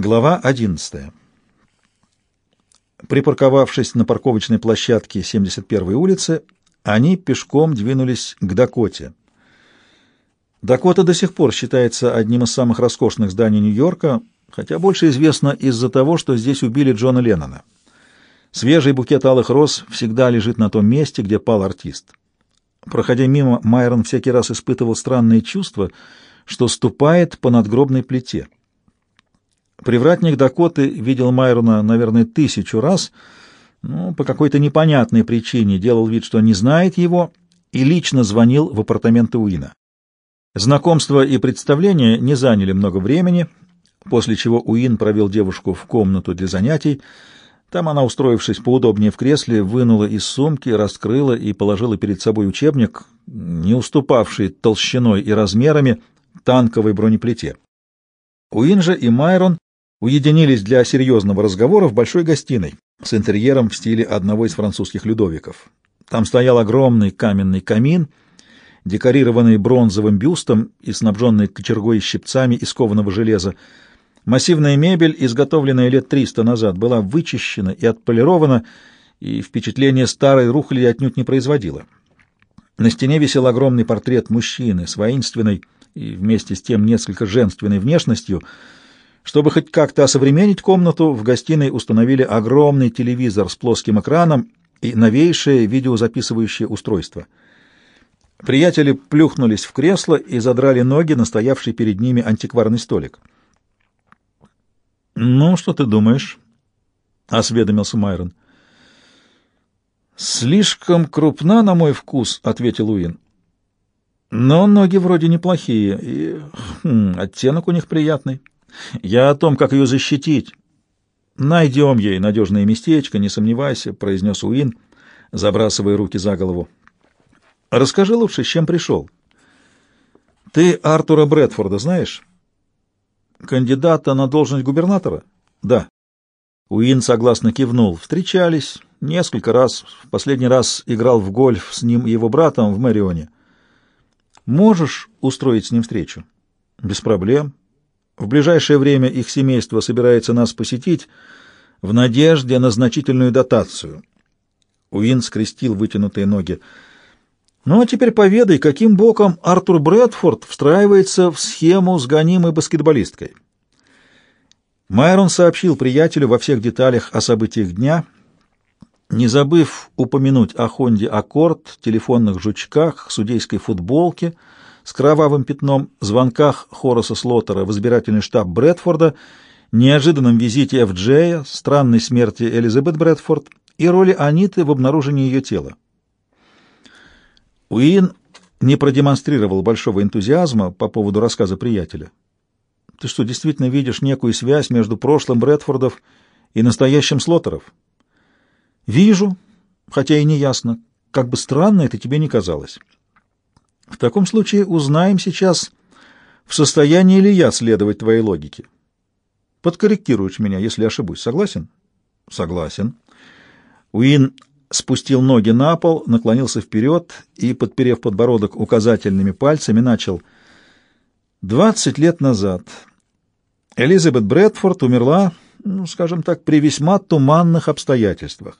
Глава 11. Припарковавшись на парковочной площадке 71-й улицы, они пешком двинулись к Дакоте. Дакота до сих пор считается одним из самых роскошных зданий Нью-Йорка, хотя больше известно из-за того, что здесь убили Джона Леннона. Свежий букет алых роз всегда лежит на том месте, где пал артист. Проходя мимо, Майрон всякий раз испытывал странное чувство, что ступает по надгробной плите. Привратник Дакоты видел Майрона, наверное, тысячу раз, но по какой-то непонятной причине делал вид, что не знает его, и лично звонил в апартаменты Уина. Знакомство и представление не заняли много времени, после чего Уин провел девушку в комнату для занятий. Там она, устроившись поудобнее в кресле, вынула из сумки, раскрыла и положила перед собой учебник, не уступавший толщиной и размерами танковой бронеплите. Уин же и Майрон уединились для серьезного разговора в большой гостиной с интерьером в стиле одного из французских людовиков. Там стоял огромный каменный камин, декорированный бронзовым бюстом и снабженный кочергой и щипцами из кованого железа. Массивная мебель, изготовленная лет триста назад, была вычищена и отполирована, и впечатление старой рухли отнюдь не производила. На стене висел огромный портрет мужчины с воинственной и вместе с тем несколько женственной внешностью — чтобы хоть как-то осовременить комнату, в гостиной установили огромный телевизор с плоским экраном и новейшее видеозаписывающее устройство. Приятели плюхнулись в кресло и задрали ноги на стоявший перед ними антикварный столик. «Ну, что ты думаешь?» — осведомился Майрон. «Слишком крупна на мой вкус», — ответил Уин. «Но ноги вроде неплохие, и хм, оттенок у них приятный». Я о том, как ее защитить. Найдем ей надежное местечко, не сомневайся, — произнес Уин, забрасывая руки за голову. Расскажи лучше, с чем пришел. Ты Артура Брэдфорда знаешь? Кандидата на должность губернатора? Да. Уин согласно кивнул. Встречались несколько раз. В последний раз играл в гольф с ним и его братом в Мэрионе. Можешь устроить с ним встречу? Без проблем. В ближайшее время их семейство собирается нас посетить в надежде на значительную дотацию. Уин скрестил вытянутые ноги. Ну а теперь поведай, каким боком Артур Брэдфорд встраивается в схему с гонимой баскетболисткой. Майрон сообщил приятелю во всех деталях о событиях дня, не забыв упомянуть о Хонде Аккорд, телефонных жучках, судейской футболке — с кровавым пятном, звонках Хораса Слоттера в избирательный штаб Брэдфорда, неожиданном визите Эф. странной смерти Элизабет Брэдфорд и роли Аниты в обнаружении ее тела. Уин не продемонстрировал большого энтузиазма по поводу рассказа приятеля. «Ты что, действительно видишь некую связь между прошлым Брэдфордов и настоящим Слоттеров?» «Вижу, хотя и не ясно. Как бы странно это тебе не казалось». В таком случае узнаем сейчас, в состоянии ли я следовать твоей логике. Подкорректируешь меня, если ошибусь. Согласен? Согласен. Уин спустил ноги на пол, наклонился вперед и, подперев подбородок указательными пальцами, начал. «Двадцать лет назад Элизабет Брэдфорд умерла, ну, скажем так, при весьма туманных обстоятельствах.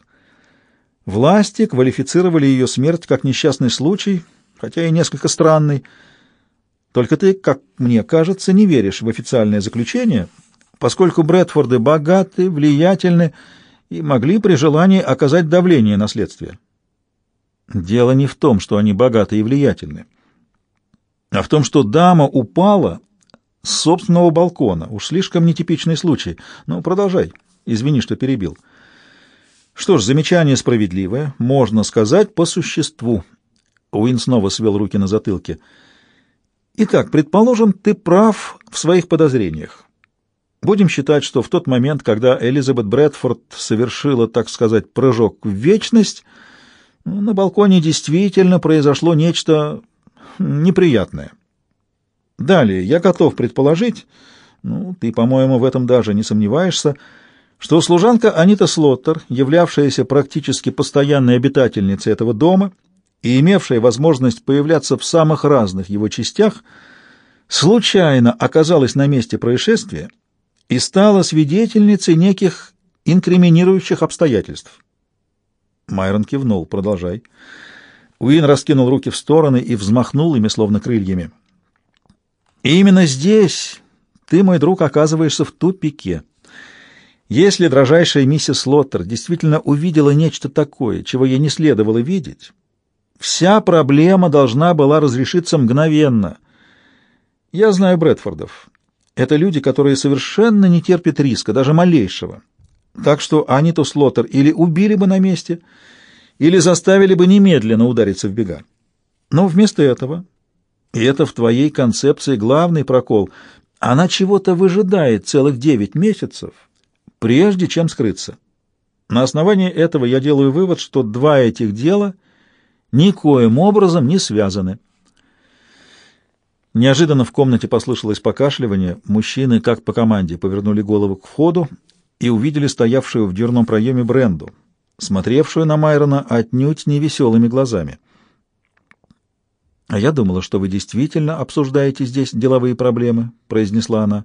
Власти квалифицировали ее смерть как несчастный случай — хотя и несколько странный. Только ты, как мне кажется, не веришь в официальное заключение, поскольку Брэдфорды богаты, влиятельны и могли при желании оказать давление на следствие. Дело не в том, что они богаты и влиятельны, а в том, что дама упала с собственного балкона. Уж слишком нетипичный случай. Ну, продолжай. Извини, что перебил. Что ж, замечание справедливое, можно сказать, по существу. Уин снова свел руки на затылке. «Итак, предположим, ты прав в своих подозрениях. Будем считать, что в тот момент, когда Элизабет Брэдфорд совершила, так сказать, прыжок в вечность, на балконе действительно произошло нечто неприятное. Далее, я готов предположить, ну, ты, по-моему, в этом даже не сомневаешься, что служанка Анита Слоттер, являвшаяся практически постоянной обитательницей этого дома, — и имевшая возможность появляться в самых разных его частях, случайно оказалась на месте происшествия и стала свидетельницей неких инкриминирующих обстоятельств. Майрон кивнул. «Продолжай». Уин раскинул руки в стороны и взмахнул ими, словно крыльями. И именно здесь ты, мой друг, оказываешься в тупике. Если дрожайшая миссис Лоттер действительно увидела нечто такое, чего ей не следовало видеть, вся проблема должна была разрешиться мгновенно. Я знаю Брэдфордов. Это люди, которые совершенно не терпят риска, даже малейшего. Так что Аниту Слоттер или убили бы на месте, или заставили бы немедленно удариться в бега. Но вместо этого и это в твоей концепции главный прокол. Она чего-то выжидает целых девять месяцев, прежде чем скрыться. На основании этого я делаю вывод, что два этих дела никоим образом не связаны. Неожиданно в комнате послышалось покашливание. Мужчины, как по команде, повернули голову к входу и увидели стоявшую в дверном проеме Бренду, смотревшую на Майрона отнюдь не веселыми глазами. «А я думала, что вы действительно обсуждаете здесь деловые проблемы», — произнесла она.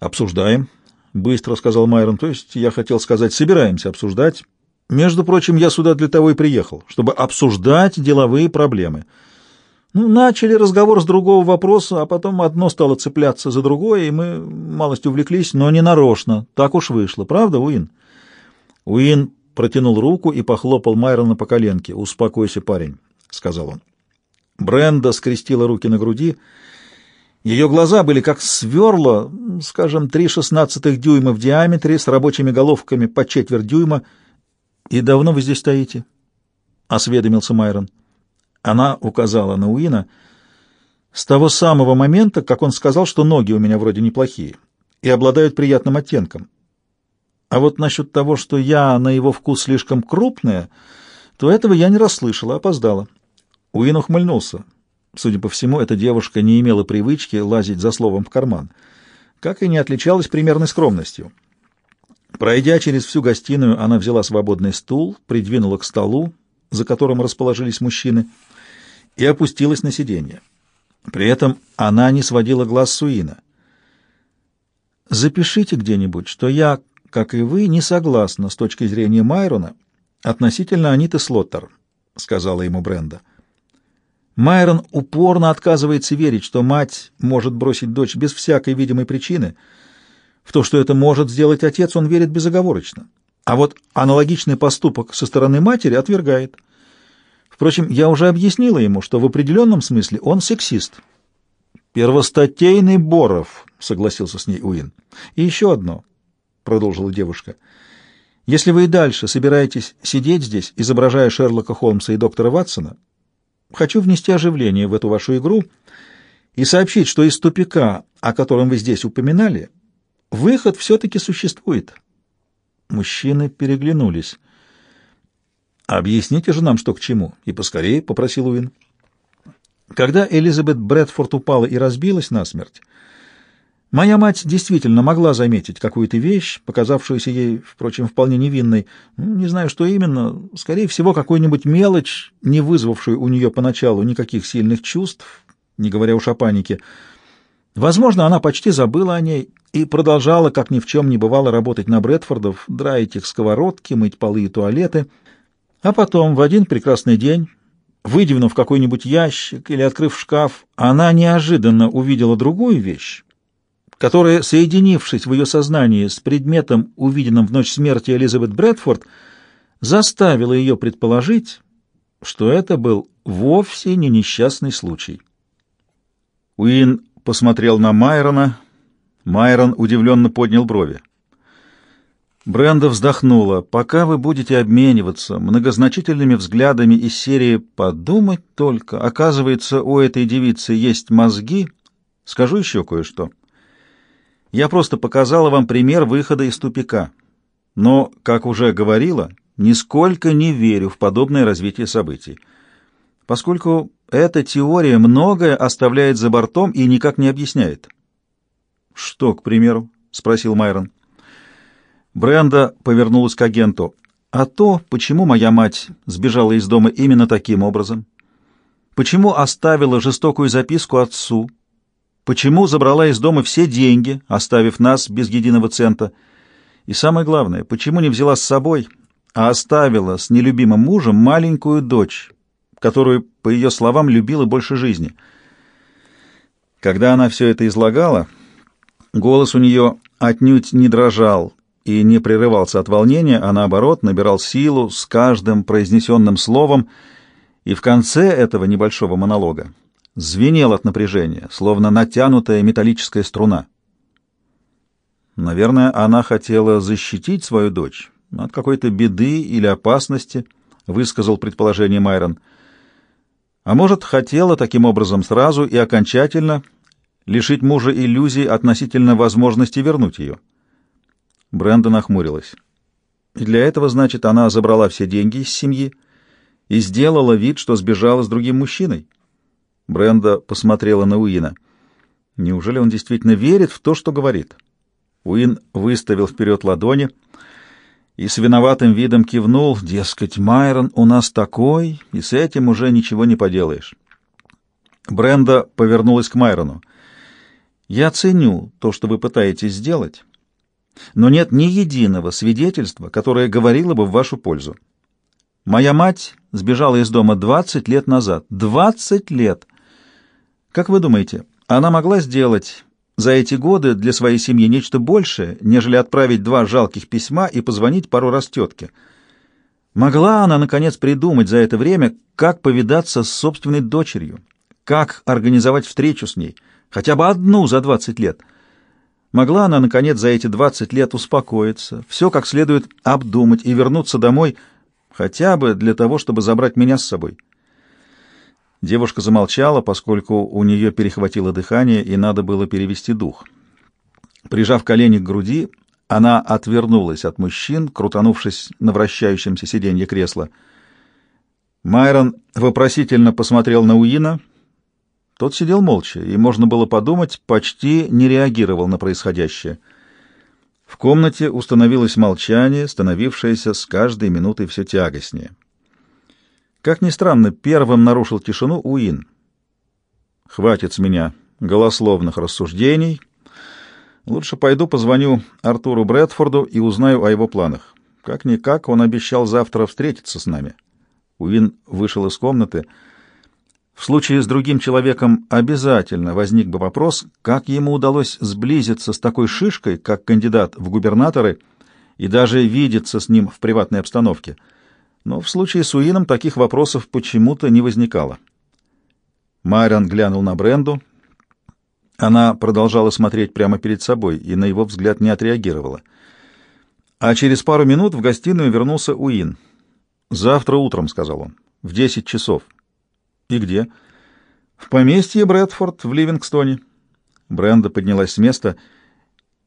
«Обсуждаем», — быстро сказал Майрон. «То есть я хотел сказать, собираемся обсуждать. Между прочим, я сюда для того и приехал, чтобы обсуждать деловые проблемы». Ну, начали разговор с другого вопроса, а потом одно стало цепляться за другое, и мы малость увлеклись, но не нарочно. Так уж вышло. Правда, Уин? Уин протянул руку и похлопал Майрона по коленке. «Успокойся, парень», — сказал он. Бренда скрестила руки на груди. Ее глаза были как сверла, скажем, три шестнадцатых дюйма в диаметре, с рабочими головками по четверть дюйма. «И давно вы здесь стоите?» — осведомился Майрон. Она указала на Уина. «С того самого момента, как он сказал, что ноги у меня вроде неплохие и обладают приятным оттенком. А вот насчет того, что я на его вкус слишком крупная, то этого я не расслышала, опоздала». Уин ухмыльнулся. Судя по всему, эта девушка не имела привычки лазить за словом в карман, как и не отличалась примерной скромностью. Пройдя через всю гостиную, она взяла свободный стул, придвинула к столу, за которым расположились мужчины, и опустилась на сиденье. При этом она не сводила глаз с Уина. «Запишите где-нибудь, что я, как и вы, не согласна с точки зрения Майрона относительно Аниты Слоттер», — сказала ему Бренда. Майрон упорно отказывается верить, что мать может бросить дочь без всякой видимой причины. В то, что это может сделать отец, он верит безоговорочно. А вот аналогичный поступок со стороны матери отвергает. Впрочем, я уже объяснила ему, что в определенном смысле он сексист. «Первостатейный Боров», — согласился с ней Уин. «И еще одно», — продолжила девушка. «Если вы и дальше собираетесь сидеть здесь, изображая Шерлока Холмса и доктора Ватсона, Хочу внести оживление в эту вашу игру и сообщить, что из тупика, о котором вы здесь упоминали, выход все-таки существует. Мужчины переглянулись. «Объясните же нам, что к чему, и поскорее», — попросил Уин. Когда Элизабет Брэдфорд упала и разбилась насмерть, Моя мать действительно могла заметить какую-то вещь, показавшуюся ей, впрочем, вполне невинной. Ну, не знаю, что именно. Скорее всего, какую-нибудь мелочь, не вызвавшую у нее поначалу никаких сильных чувств, не говоря уж о панике. Возможно, она почти забыла о ней и продолжала, как ни в чем не бывало, работать на Брэдфордов, драить их сковородки, мыть полы и туалеты. А потом, в один прекрасный день, выдвинув какой-нибудь ящик или открыв шкаф, она неожиданно увидела другую вещь, которая, соединившись в ее сознании с предметом, увиденным в ночь смерти Элизабет Брэдфорд, заставила ее предположить, что это был вовсе не несчастный случай. Уин посмотрел на Майрона. Майрон удивленно поднял брови. Бренда вздохнула. «Пока вы будете обмениваться многозначительными взглядами из серии «Подумать только», оказывается, у этой девицы есть мозги, скажу еще кое-что». Я просто показала вам пример выхода из тупика. Но, как уже говорила, нисколько не верю в подобное развитие событий, поскольку эта теория многое оставляет за бортом и никак не объясняет. «Что, к примеру?» — спросил Майрон. Бренда повернулась к агенту. «А то, почему моя мать сбежала из дома именно таким образом? Почему оставила жестокую записку отцу?» Почему забрала из дома все деньги, оставив нас без единого цента? И самое главное, почему не взяла с собой, а оставила с нелюбимым мужем маленькую дочь, которую, по ее словам, любила больше жизни? Когда она все это излагала, голос у нее отнюдь не дрожал и не прерывался от волнения, а наоборот набирал силу с каждым произнесенным словом, и в конце этого небольшого монолога звенел от напряжения, словно натянутая металлическая струна. Наверное, она хотела защитить свою дочь от какой-то беды или опасности, высказал предположение Майрон. А может, хотела таким образом сразу и окончательно лишить мужа иллюзий относительно возможности вернуть ее. Бренда нахмурилась. И для этого, значит, она забрала все деньги из семьи и сделала вид, что сбежала с другим мужчиной. Бренда посмотрела на Уина. Неужели он действительно верит в то, что говорит? Уин выставил вперед ладони и с виноватым видом кивнул, дескать, Майрон у нас такой, и с этим уже ничего не поделаешь. Бренда повернулась к Майрону. «Я ценю то, что вы пытаетесь сделать, но нет ни единого свидетельства, которое говорило бы в вашу пользу. Моя мать сбежала из дома 20 лет назад. 20 лет! Как вы думаете, она могла сделать за эти годы для своей семьи нечто большее, нежели отправить два жалких письма и позвонить пару раз тетке? Могла она, наконец, придумать за это время, как повидаться с собственной дочерью, как организовать встречу с ней, хотя бы одну за 20 лет? Могла она, наконец, за эти 20 лет успокоиться, все как следует обдумать и вернуться домой, хотя бы для того, чтобы забрать меня с собой? Девушка замолчала, поскольку у нее перехватило дыхание и надо было перевести дух. Прижав колени к груди, она отвернулась от мужчин, крутанувшись на вращающемся сиденье кресла. Майрон вопросительно посмотрел на Уина. Тот сидел молча, и, можно было подумать, почти не реагировал на происходящее. В комнате установилось молчание, становившееся с каждой минутой все тягостнее. Как ни странно, первым нарушил тишину Уин. «Хватит с меня голословных рассуждений. Лучше пойду позвоню Артуру Брэдфорду и узнаю о его планах. Как-никак он обещал завтра встретиться с нами». Уин вышел из комнаты. В случае с другим человеком обязательно возник бы вопрос, как ему удалось сблизиться с такой шишкой, как кандидат в губернаторы, и даже видеться с ним в приватной обстановке — но в случае с Уином таких вопросов почему-то не возникало. Майрон глянул на Бренду. Она продолжала смотреть прямо перед собой и на его взгляд не отреагировала. А через пару минут в гостиную вернулся Уин. «Завтра утром», — сказал он, — «в десять часов». «И где?» «В поместье Брэдфорд в Ливингстоне». Бренда поднялась с места.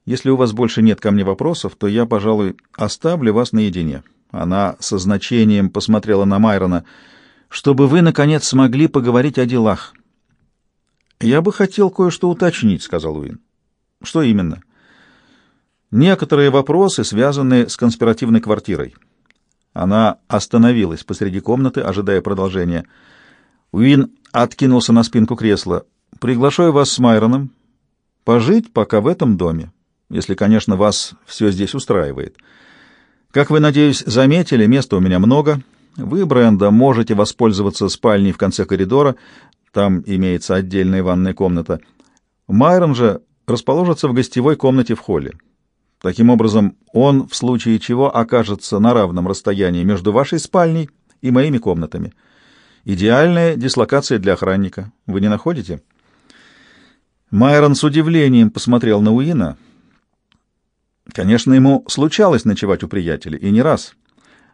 «Если у вас больше нет ко мне вопросов, то я, пожалуй, оставлю вас наедине». Она со значением посмотрела на Майрона. «Чтобы вы, наконец, смогли поговорить о делах». «Я бы хотел кое-что уточнить», — сказал Уин. «Что именно?» «Некоторые вопросы, связанные с конспиративной квартирой». Она остановилась посреди комнаты, ожидая продолжения. Уин откинулся на спинку кресла. «Приглашаю вас с Майроном пожить пока в этом доме, если, конечно, вас все здесь устраивает». Как вы, надеюсь, заметили, места у меня много. Вы, Бренда, можете воспользоваться спальней в конце коридора. Там имеется отдельная ванная комната. Майрон же расположится в гостевой комнате в холле. Таким образом, он, в случае чего, окажется на равном расстоянии между вашей спальней и моими комнатами. Идеальная дислокация для охранника. Вы не находите? Майрон с удивлением посмотрел на Уина — Конечно, ему случалось ночевать у приятеля, и не раз.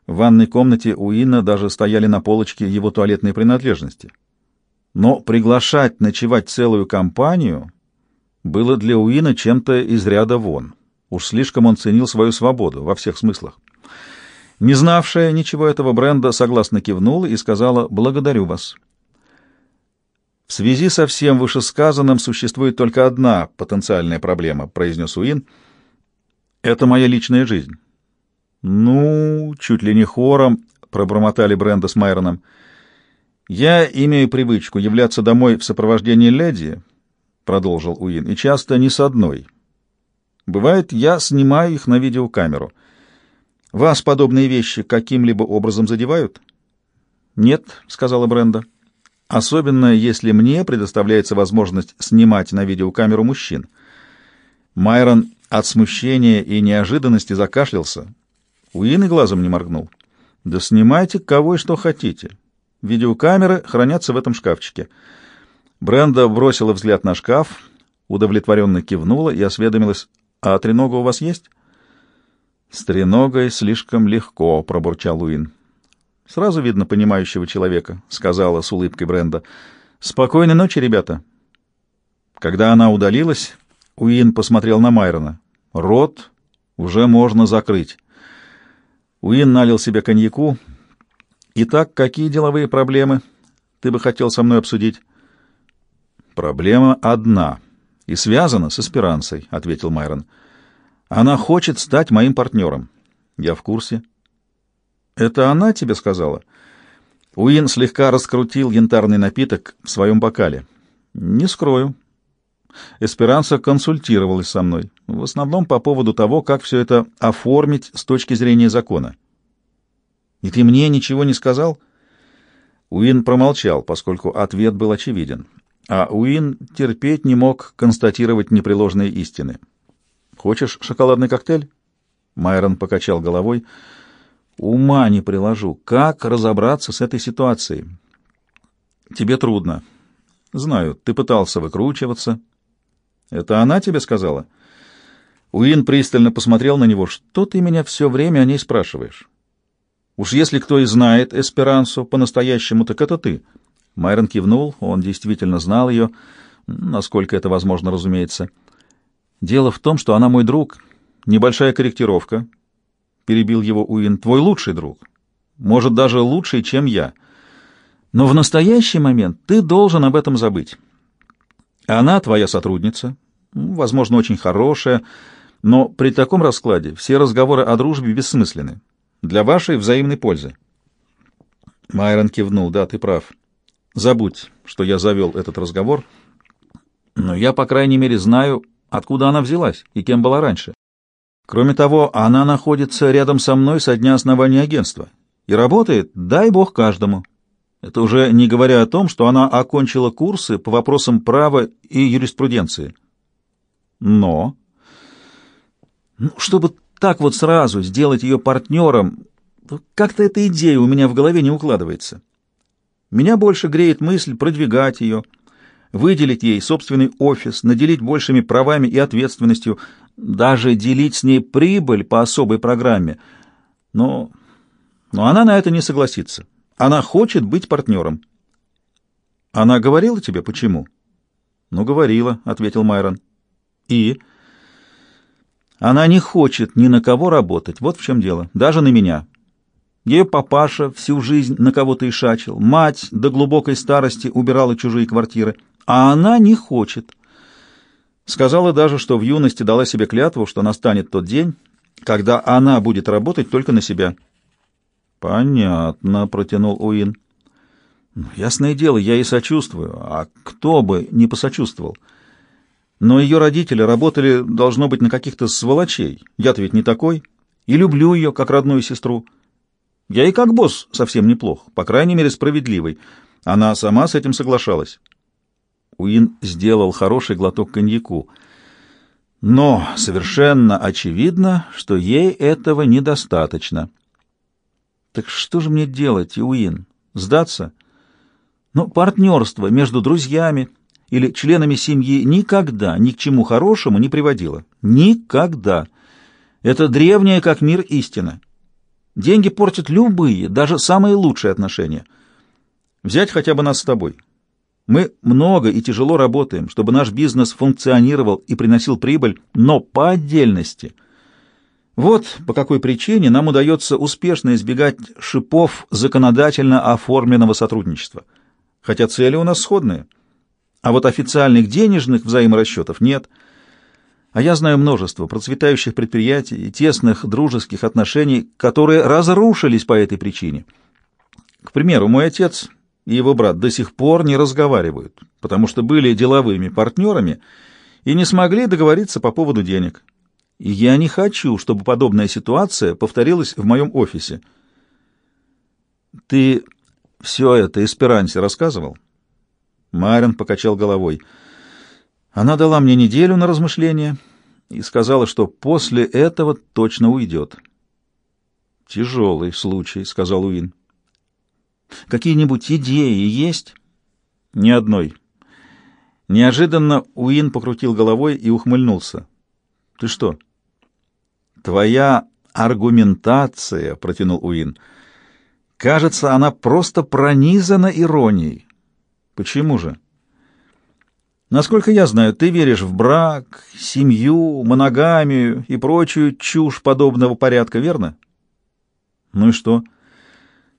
В ванной комнате у Инна даже стояли на полочке его туалетные принадлежности. Но приглашать ночевать целую компанию было для Уина чем-то из ряда вон. Уж слишком он ценил свою свободу во всех смыслах. Не знавшая ничего этого бренда согласно кивнула и сказала «благодарю вас». «В связи со всем вышесказанным существует только одна потенциальная проблема», — произнес Уин — это моя личная жизнь. Ну, чуть ли не хором пробормотали Бренда с Майроном. Я имею привычку являться домой в сопровождении леди, продолжил Уин, — и часто не с одной. Бывает, я снимаю их на видеокамеру. Вас подобные вещи каким-либо образом задевают? Нет, — сказала Бренда. Особенно, если мне предоставляется возможность снимать на видеокамеру мужчин. Майрон от смущения и неожиданности закашлялся. Уин и глазом не моргнул. «Да снимайте кого и что хотите. Видеокамеры хранятся в этом шкафчике». Бренда бросила взгляд на шкаф, удовлетворенно кивнула и осведомилась, «А тренога у вас есть?» «С треногой слишком легко», — пробурчал Уин. «Сразу видно понимающего человека», — сказала с улыбкой Бренда. «Спокойной ночи, ребята». Когда она удалилась, Уин посмотрел на Майрона. «Рот уже можно закрыть». Уин налил себе коньяку. «Итак, какие деловые проблемы ты бы хотел со мной обсудить?» «Проблема одна и связана с эсперанцей», — ответил Майрон. «Она хочет стать моим партнером». «Я в курсе». «Это она тебе сказала?» Уин слегка раскрутил янтарный напиток в своем бокале. «Не скрою. Эсперанца консультировалась со мной, в основном по поводу того, как все это оформить с точки зрения закона». «И ты мне ничего не сказал?» Уин промолчал, поскольку ответ был очевиден а Уин терпеть не мог констатировать непреложные истины. «Хочешь шоколадный коктейль?» Майрон покачал головой. «Ума не приложу. Как разобраться с этой ситуацией?» «Тебе трудно. Знаю, ты пытался выкручиваться». «Это она тебе сказала?» Уин пристально посмотрел на него. «Что ты меня все время о ней спрашиваешь?» «Уж если кто и знает Эсперансу по-настоящему, так это ты». Майрон кивнул, он действительно знал ее, насколько это возможно, разумеется. «Дело в том, что она мой друг. Небольшая корректировка», — перебил его Уин, — «твой лучший друг. Может, даже лучший, чем я. Но в настоящий момент ты должен об этом забыть. Она твоя сотрудница, возможно, очень хорошая, но при таком раскладе все разговоры о дружбе бессмысленны. Для вашей взаимной пользы». Майрон кивнул, «Да, ты прав». Забудь, что я завел этот разговор, но я, по крайней мере, знаю, откуда она взялась и кем была раньше. Кроме того, она находится рядом со мной со дня основания агентства и работает, дай бог, каждому. Это уже не говоря о том, что она окончила курсы по вопросам права и юриспруденции. Но, ну, чтобы так вот сразу сделать ее партнером, как-то эта идея у меня в голове не укладывается. Меня больше греет мысль продвигать ее, выделить ей собственный офис, наделить большими правами и ответственностью, даже делить с ней прибыль по особой программе. Но, но она на это не согласится. Она хочет быть партнером. Она говорила тебе, почему? Ну, говорила, — ответил Майрон. И? Она не хочет ни на кого работать, вот в чем дело, даже на меня. Ее папаша всю жизнь на кого-то ишачил, мать до глубокой старости убирала чужие квартиры, а она не хочет. Сказала даже, что в юности дала себе клятву, что настанет тот день, когда она будет работать только на себя. «Понятно», — протянул Уин. «Ну, «Ясное дело, я ей сочувствую, а кто бы не посочувствовал. Но ее родители работали, должно быть, на каких-то сволочей. Я-то ведь не такой, и люблю ее, как родную сестру». Я и как босс совсем неплох, по крайней мере, справедливый. Она сама с этим соглашалась. Уин сделал хороший глоток коньяку. Но совершенно очевидно, что ей этого недостаточно. Так что же мне делать, Уин? Сдаться? Но партнерство между друзьями или членами семьи никогда ни к чему хорошему не приводило. Никогда. Это древняя как мир истина. Деньги портят любые, даже самые лучшие отношения. Взять хотя бы нас с тобой. Мы много и тяжело работаем, чтобы наш бизнес функционировал и приносил прибыль, но по отдельности. Вот по какой причине нам удается успешно избегать шипов законодательно оформленного сотрудничества. Хотя цели у нас сходные. А вот официальных денежных взаиморасчетов нет – а я знаю множество процветающих предприятий и тесных дружеских отношений, которые разрушились по этой причине. К примеру, мой отец и его брат до сих пор не разговаривают, потому что были деловыми партнерами и не смогли договориться по поводу денег. И я не хочу, чтобы подобная ситуация повторилась в моем офисе. Ты все это Эсперансе рассказывал? Марин покачал головой. Она дала мне неделю на размышление и сказала, что после этого точно уйдет. «Тяжелый случай», — сказал Уин. «Какие-нибудь идеи есть?» «Ни одной». Неожиданно Уин покрутил головой и ухмыльнулся. «Ты что?» «Твоя аргументация», — протянул Уин, — «кажется, она просто пронизана иронией». «Почему же?» «Насколько я знаю, ты веришь в брак, семью, моногамию и прочую чушь подобного порядка, верно?» Ну и что?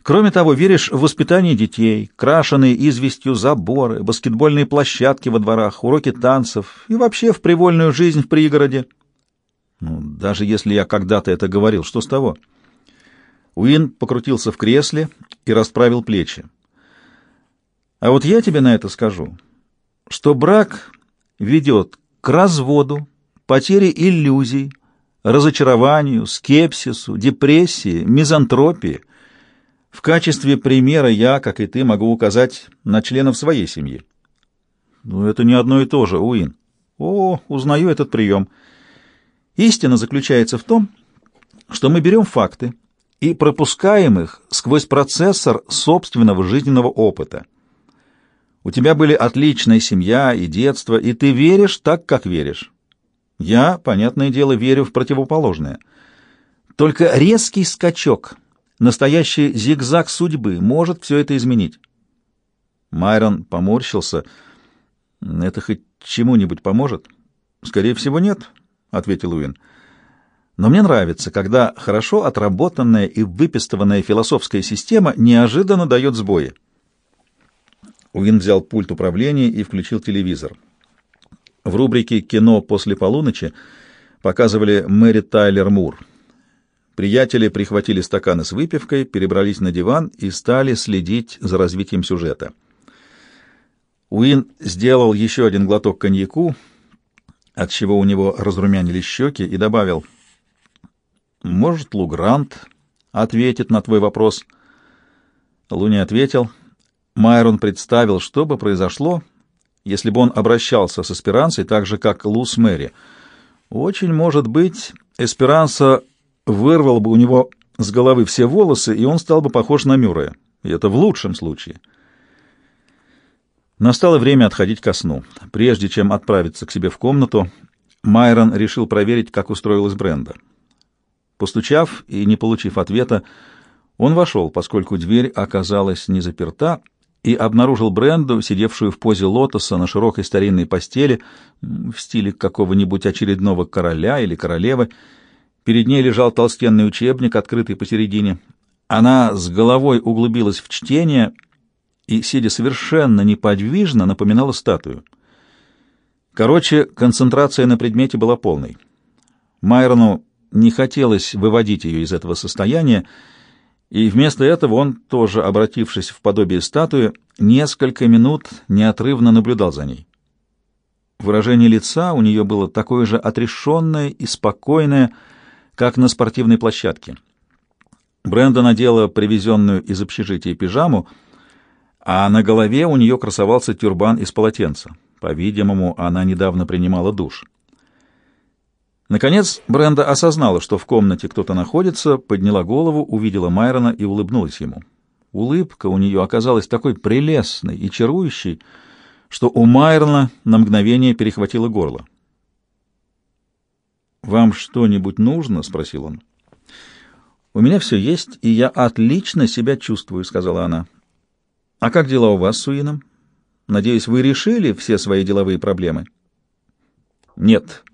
Кроме того, веришь в воспитание детей, крашеные известью заборы, баскетбольные площадки во дворах, уроки танцев и вообще в привольную жизнь в пригороде. Ну, даже если я когда-то это говорил, что с того? Уин покрутился в кресле и расправил плечи. А вот я тебе на это скажу, что брак ведет к разводу, потере иллюзий, разочарованию, скепсису, депрессии, мизантропии. В качестве примера я, как и ты, могу указать на членов своей семьи. Но это не одно и то же, Уин. О, узнаю этот прием. Истина заключается в том, что мы берем факты и пропускаем их сквозь процессор собственного жизненного опыта. У тебя были отличная семья и детство, и ты веришь так, как веришь. Я, понятное дело, верю в противоположное. Только резкий скачок, настоящий зигзаг судьбы может все это изменить. Майрон поморщился. «Это хоть чему-нибудь поможет?» «Скорее всего, нет», — ответил Уин. «Но мне нравится, когда хорошо отработанная и выпистованная философская система неожиданно дает сбои». Уин взял пульт управления и включил телевизор. В рубрике «Кино после полуночи» показывали Мэри Тайлер Мур. Приятели прихватили стаканы с выпивкой, перебрались на диван и стали следить за развитием сюжета. Уин сделал еще один глоток коньяку, от чего у него разрумянились щеки, и добавил, «Может, Лу Грант ответит на твой вопрос?» Луни ответил. Майрон представил, что бы произошло, если бы он обращался с Эсперансой так же, как Лус Мэри. Очень может быть, Эсперанса вырвал бы у него с головы все волосы, и он стал бы похож на Мюррея. И это в лучшем случае. Настало время отходить ко сну. Прежде чем отправиться к себе в комнату, Майрон решил проверить, как устроилась Бренда. Постучав и не получив ответа, он вошел, поскольку дверь оказалась не заперта, и обнаружил Бренду, сидевшую в позе лотоса на широкой старинной постели в стиле какого-нибудь очередного короля или королевы. Перед ней лежал толстенный учебник, открытый посередине. Она с головой углубилась в чтение и, сидя совершенно неподвижно, напоминала статую. Короче, концентрация на предмете была полной. Майрону не хотелось выводить ее из этого состояния, и вместо этого он, тоже обратившись в подобие статуи, несколько минут неотрывно наблюдал за ней. Выражение лица у нее было такое же отрешенное и спокойное, как на спортивной площадке. Бренда надела привезенную из общежития пижаму, а на голове у нее красовался тюрбан из полотенца. По-видимому, она недавно принимала душ. Наконец Бренда осознала, что в комнате кто-то находится, подняла голову, увидела Майрона и улыбнулась ему. Улыбка у нее оказалась такой прелестной и чарующей, что у Майрона на мгновение перехватило горло. «Вам что-нибудь нужно?» — спросил он. «У меня все есть, и я отлично себя чувствую», — сказала она. «А как дела у вас с Уином? Надеюсь, вы решили все свои деловые проблемы?» «Нет»,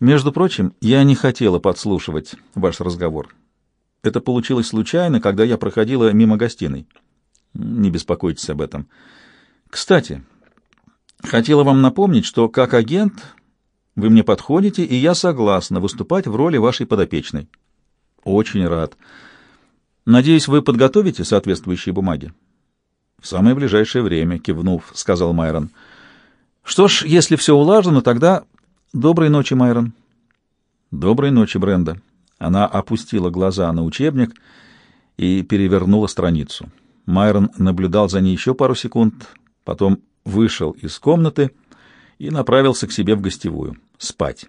между прочим, я не хотела подслушивать ваш разговор. Это получилось случайно, когда я проходила мимо гостиной. Не беспокойтесь об этом. Кстати, хотела вам напомнить, что как агент вы мне подходите, и я согласна выступать в роли вашей подопечной. Очень рад. Надеюсь, вы подготовите соответствующие бумаги. В самое ближайшее время, кивнув, сказал Майрон. Что ж, если все улажено, тогда доброй ночи, Майрон. Доброй ночи, Бренда. Она опустила глаза на учебник и перевернула страницу. Майрон наблюдал за ней еще пару секунд, потом вышел из комнаты и направился к себе в гостевую. Спать.